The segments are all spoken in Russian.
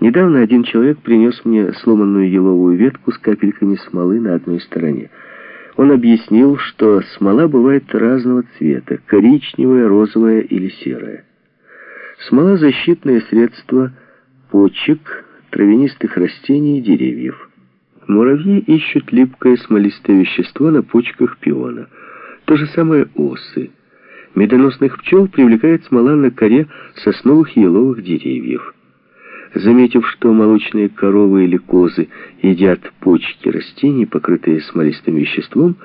Недавно один человек принес мне сломанную еловую ветку с капельками смолы на одной стороне. Он объяснил, что смола бывает разного цвета, коричневая, розовая или серая. Смола – защитное средство почек, травянистых растений и деревьев. Муравьи ищут липкое смолистое вещество на почках пиона. То же самое осы. Медоносных пчел привлекает смола на коре сосновых и еловых деревьев. Заметив, что молочные коровы или козы едят почки растений, покрытые смолистым веществом,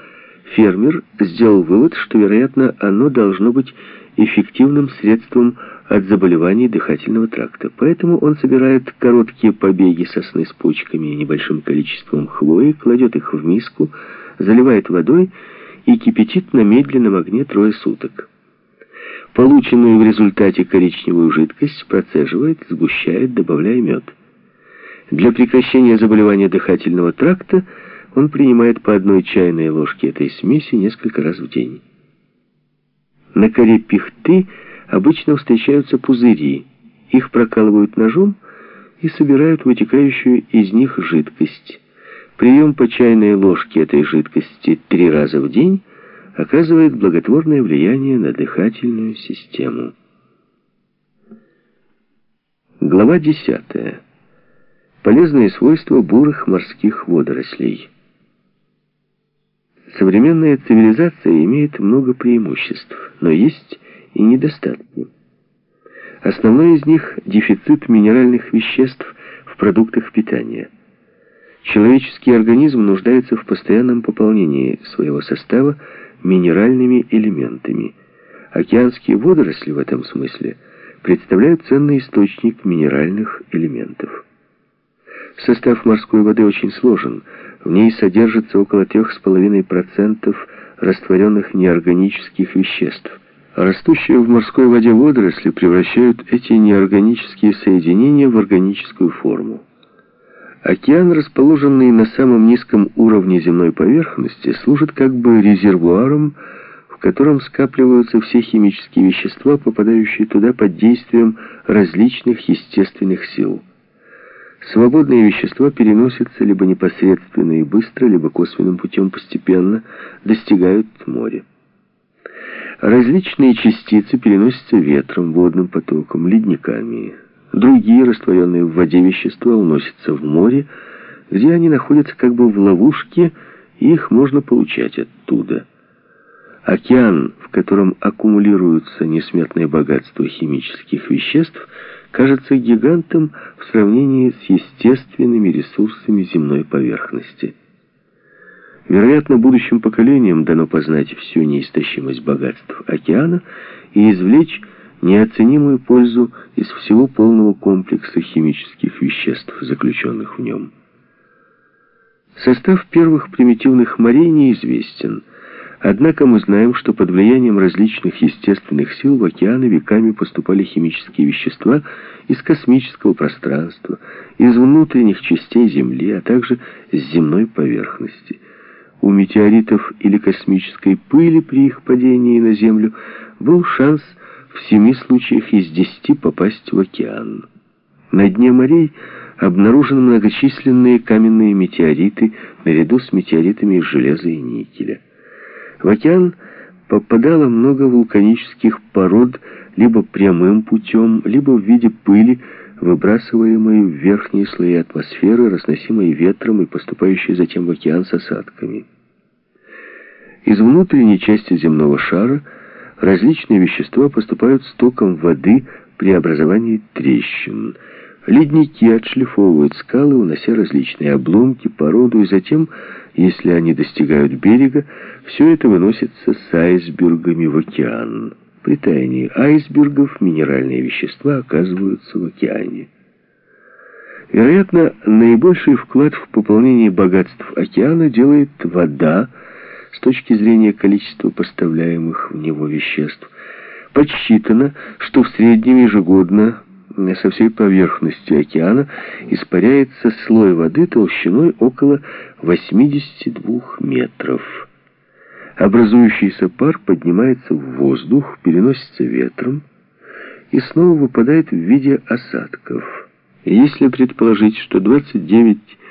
фермер сделал вывод, что, вероятно, оно должно быть эффективным средством от заболеваний дыхательного тракта. Поэтому он собирает короткие побеги сосны с почками и небольшим количеством хвои, кладет их в миску, заливает водой и кипятит на медленном огне трое суток. Полученную в результате коричневую жидкость процеживает, сгущает, добавляя мед. Для прекращения заболевания дыхательного тракта он принимает по одной чайной ложке этой смеси несколько раз в день. На коре пихты обычно встречаются пузыри. Их прокалывают ножом и собирают вытекающую из них жидкость. Прием по чайной ложке этой жидкости три раза в день – оказывает благотворное влияние на дыхательную систему. Глава 10. Полезные свойства бурых морских водорослей. Современная цивилизация имеет много преимуществ, но есть и недостатки. Основной из них – дефицит минеральных веществ в продуктах питания. Человеческий организм нуждается в постоянном пополнении своего состава минеральными элементами. Океанские водоросли в этом смысле представляют ценный источник минеральных элементов. Состав морской воды очень сложен. В ней содержится около 3,5% растворенных неорганических веществ. Растущие в морской воде водоросли превращают эти неорганические соединения в органическую форму. Океан, расположенный на самом низком уровне земной поверхности, служит как бы резервуаром, в котором скапливаются все химические вещества, попадающие туда под действием различных естественных сил. Свободные вещества переносятся либо непосредственно и быстро, либо косвенным путем постепенно достигают моря. Различные частицы переносятся ветром, водным потоком, ледниками, Другие, растворенные в воде вещества, уносятся в море, где они находятся как бы в ловушке, и их можно получать оттуда. Океан, в котором аккумулируются несметное богатство химических веществ, кажется гигантом в сравнении с естественными ресурсами земной поверхности. Вероятно, будущим поколениям дано познать всю неистощимость богатств океана и извлечь неоценимую пользу из всего полного комплекса химических веществ, заключенных в нем. Состав первых примитивных морей неизвестен, однако мы знаем, что под влиянием различных естественных сил в океаны веками поступали химические вещества из космического пространства, из внутренних частей Земли, а также с земной поверхности. У метеоритов или космической пыли при их падении на Землю был шанс в семи случаях из десяти попасть в океан. На дне морей обнаружены многочисленные каменные метеориты наряду с метеоритами из железа и никеля. В океан попадало много вулканических пород либо прямым путем, либо в виде пыли, выбрасываемой в верхние слои атмосферы, разносимой ветром и поступающей затем в океан с осадками. Из внутренней части земного шара – различные вещества поступают стоком воды при образовании трещин. Ледники отшлифовывают скалы, унося различные обломки, породу, и затем, если они достигают берега, все это выносится с айсбергами в океан. При таянии айсбергов минеральные вещества оказываются в океане. Вероятно, наибольший вклад в пополнение богатств океана делает вода, с точки зрения количества поставляемых в него веществ. Подсчитано, что в среднем ежегодно со всей поверхности океана испаряется слой воды толщиной около 82 метров. Образующийся пар поднимается в воздух, переносится ветром и снова выпадает в виде осадков. Если предположить, что 29